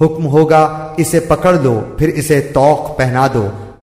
हुक्म होगा इसे पकड़ लो फिर इसे तोक पहना दो।